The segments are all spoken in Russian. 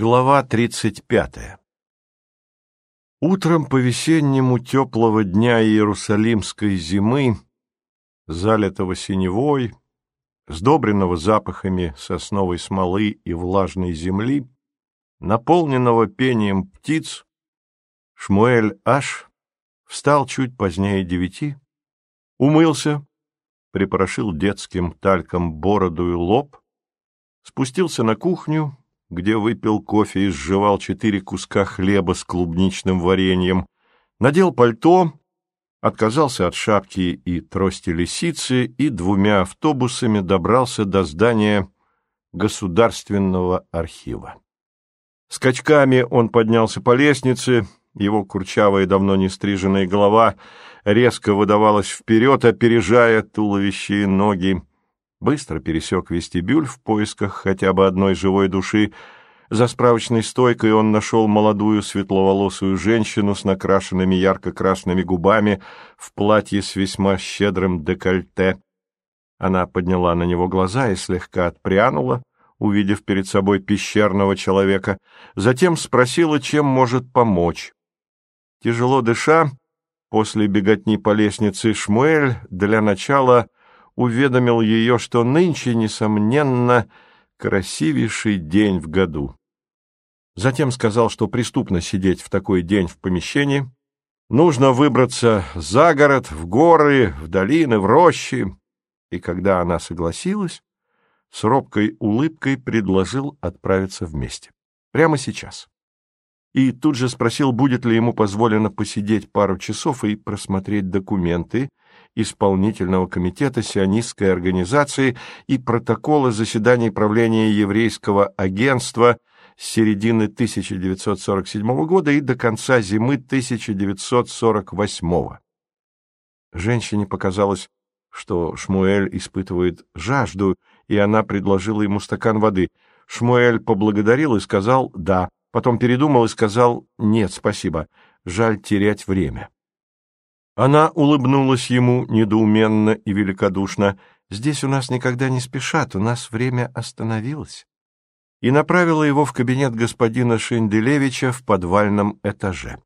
Глава тридцать пятая. Утром по-весеннему теплого дня Иерусалимской зимы, залитого синевой, сдобренного запахами сосновой смолы и влажной земли, наполненного пением птиц, Шмуэль Аш встал чуть позднее девяти, умылся, припорошил детским тальком бороду и лоб, спустился на кухню, где выпил кофе и сживал четыре куска хлеба с клубничным вареньем, надел пальто, отказался от шапки и трости лисицы и двумя автобусами добрался до здания Государственного архива. Скачками он поднялся по лестнице, его курчавая давно не стриженная голова резко выдавалась вперед, опережая туловище и ноги быстро пересек вестибюль в поисках хотя бы одной живой души. За справочной стойкой он нашел молодую светловолосую женщину с накрашенными ярко-красными губами в платье с весьма щедрым декольте. Она подняла на него глаза и слегка отпрянула, увидев перед собой пещерного человека, затем спросила, чем может помочь. Тяжело дыша, после беготни по лестнице Шмуэль для начала уведомил ее, что нынче, несомненно, красивейший день в году. Затем сказал, что преступно сидеть в такой день в помещении, нужно выбраться за город, в горы, в долины, в рощи. И когда она согласилась, с робкой улыбкой предложил отправиться вместе. Прямо сейчас. И тут же спросил, будет ли ему позволено посидеть пару часов и просмотреть документы, исполнительного комитета сионистской организации и протокола заседаний правления еврейского агентства с середины 1947 года и до конца зимы 1948. Женщине показалось, что Шмуэль испытывает жажду, и она предложила ему стакан воды. Шмуэль поблагодарил и сказал «да», потом передумал и сказал «нет, спасибо, жаль терять время». Она улыбнулась ему недоуменно и великодушно. «Здесь у нас никогда не спешат, у нас время остановилось». И направила его в кабинет господина Шенделевича в подвальном этаже.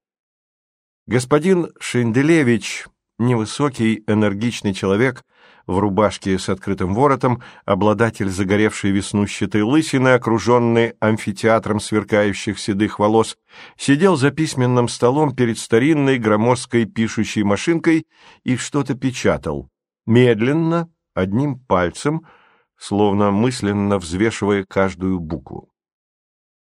Господин Шенделевич, невысокий, энергичный человек, в рубашке с открытым воротом, обладатель загоревшей веснущатой лысины, окруженный амфитеатром сверкающих седых волос, сидел за письменным столом перед старинной громоздкой пишущей машинкой и что-то печатал. Медленно, одним пальцем, словно мысленно взвешивая каждую букву.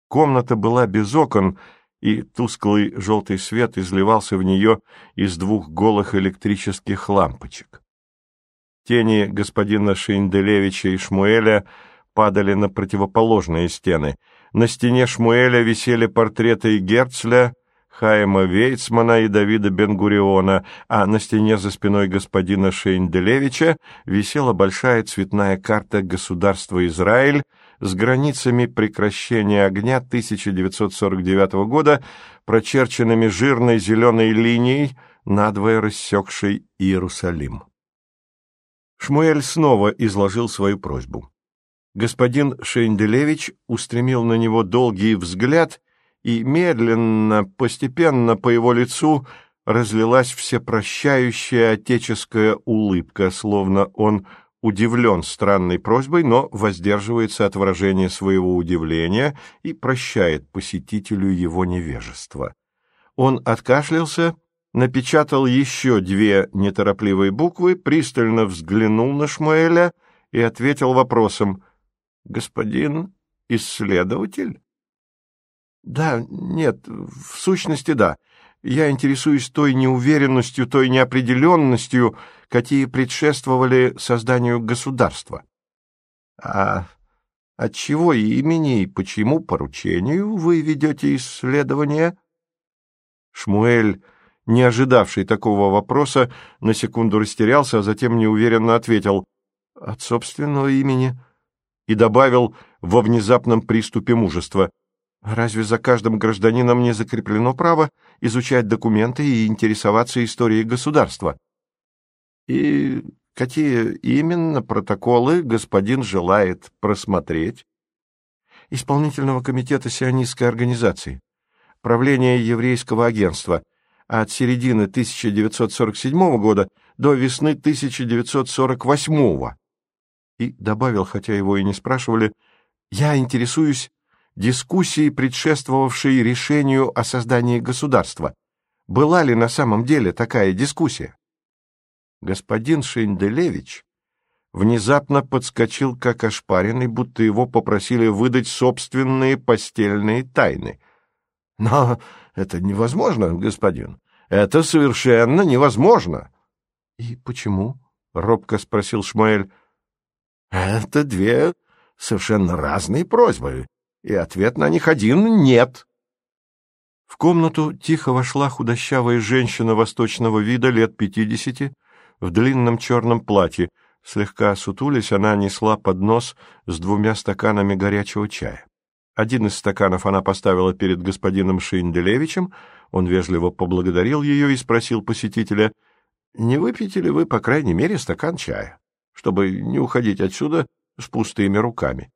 Комната была без окон, и тусклый желтый свет изливался в нее из двух голых электрических лампочек. Тени господина Шинделевича и Шмуэля падали на противоположные стены. На стене Шмуэля висели портреты Герцля, Хайма Вейцмана и Давида Бенгуриона, а на стене за спиной господина Шейнделевича висела большая цветная карта государства Израиль с границами прекращения огня 1949 года, прочерченными жирной зеленой линией, надвое рассекшей Иерусалим. Шмуэль снова изложил свою просьбу. Господин Шейнделевич устремил на него долгий взгляд, и медленно, постепенно по его лицу разлилась всепрощающая отеческая улыбка, словно он удивлен странной просьбой, но воздерживается от выражения своего удивления и прощает посетителю его невежество. Он откашлялся напечатал еще две неторопливые буквы, пристально взглянул на Шмуэля и ответил вопросом «Господин исследователь?» «Да, нет, в сущности, да. Я интересуюсь той неуверенностью, той неопределенностью, какие предшествовали созданию государства». «А от чего имени и почему поручению вы ведете исследование?» Шмуэль не ожидавший такого вопроса, на секунду растерялся, а затем неуверенно ответил «От собственного имени» и добавил во внезапном приступе мужества «Разве за каждым гражданином не закреплено право изучать документы и интересоваться историей государства?» «И какие именно протоколы господин желает просмотреть?» исполнительного комитета сионистской организации, правления еврейского агентства, от середины 1947 года до весны 1948 и добавил, хотя его и не спрашивали, «Я интересуюсь дискуссией, предшествовавшей решению о создании государства. Была ли на самом деле такая дискуссия?» Господин Шейнделевич внезапно подскочил, как ошпаренный, будто его попросили выдать собственные постельные тайны. «Но это невозможно, господин. Это совершенно невозможно!» «И почему?» — робко спросил Шмуэль. «Это две совершенно разные просьбы, и ответ на них один — нет». В комнату тихо вошла худощавая женщина восточного вида лет пятидесяти в длинном черном платье, Слегка сутулясь, она несла поднос с двумя стаканами горячего чая. Один из стаканов она поставила перед господином Шинделевичем, он вежливо поблагодарил ее и спросил посетителя, «Не выпьете ли вы, по крайней мере, стакан чая, чтобы не уходить отсюда с пустыми руками?»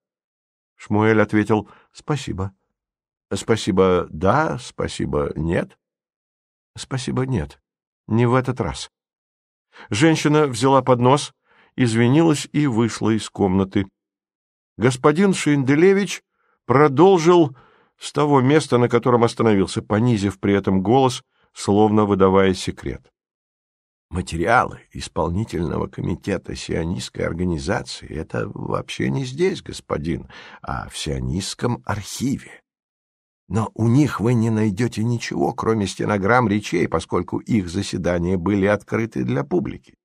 Шмуэль ответил, «Спасибо». «Спасибо, да, спасибо, нет». «Спасибо, нет, не в этот раз». Женщина взяла поднос, извинилась и вышла из комнаты. Господин Шинделевич продолжил с того места, на котором остановился, понизив при этом голос, словно выдавая секрет. Материалы исполнительного комитета сионистской организации — это вообще не здесь, господин, а в сионистском архиве. Но у них вы не найдете ничего, кроме стенограмм речей, поскольку их заседания были открыты для публики.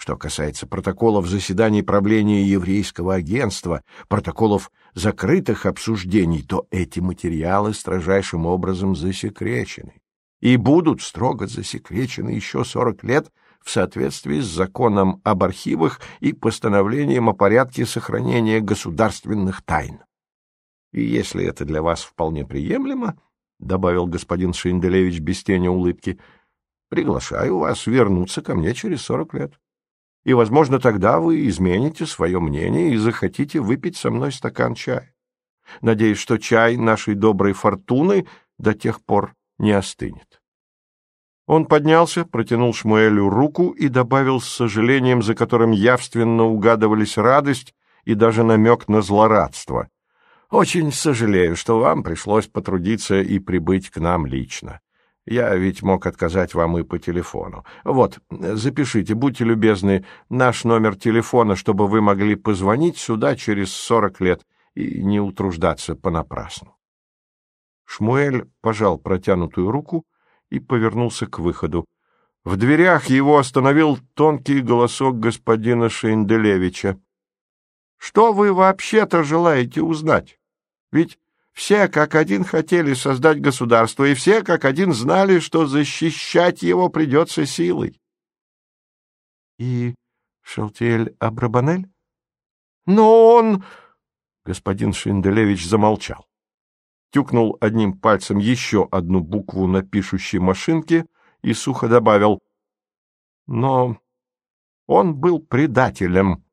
Что касается протоколов заседаний правления еврейского агентства, протоколов закрытых обсуждений, то эти материалы строжайшим образом засекречены и будут строго засекречены еще 40 лет в соответствии с законом об архивах и постановлением о порядке сохранения государственных тайн. И если это для вас вполне приемлемо, — добавил господин Шинделевич без тени улыбки, — приглашаю вас вернуться ко мне через сорок лет и, возможно, тогда вы измените свое мнение и захотите выпить со мной стакан чая. Надеюсь, что чай нашей доброй фортуны до тех пор не остынет. Он поднялся, протянул Шмуэлю руку и добавил с сожалением, за которым явственно угадывались радость и даже намек на злорадство. «Очень сожалею, что вам пришлось потрудиться и прибыть к нам лично. Я ведь мог отказать вам и по телефону. Вот, запишите, будьте любезны, наш номер телефона, чтобы вы могли позвонить сюда через сорок лет и не утруждаться понапрасну. Шмуэль пожал протянутую руку и повернулся к выходу. В дверях его остановил тонкий голосок господина Шейнделевича. — Что вы вообще-то желаете узнать? Ведь все как один хотели создать государство, и все как один знали, что защищать его придется силой. — И Шалтиэль Абрабанель? — Но он... Господин Шинделевич замолчал. Тюкнул одним пальцем еще одну букву на пишущей машинке и сухо добавил. — Но он был предателем.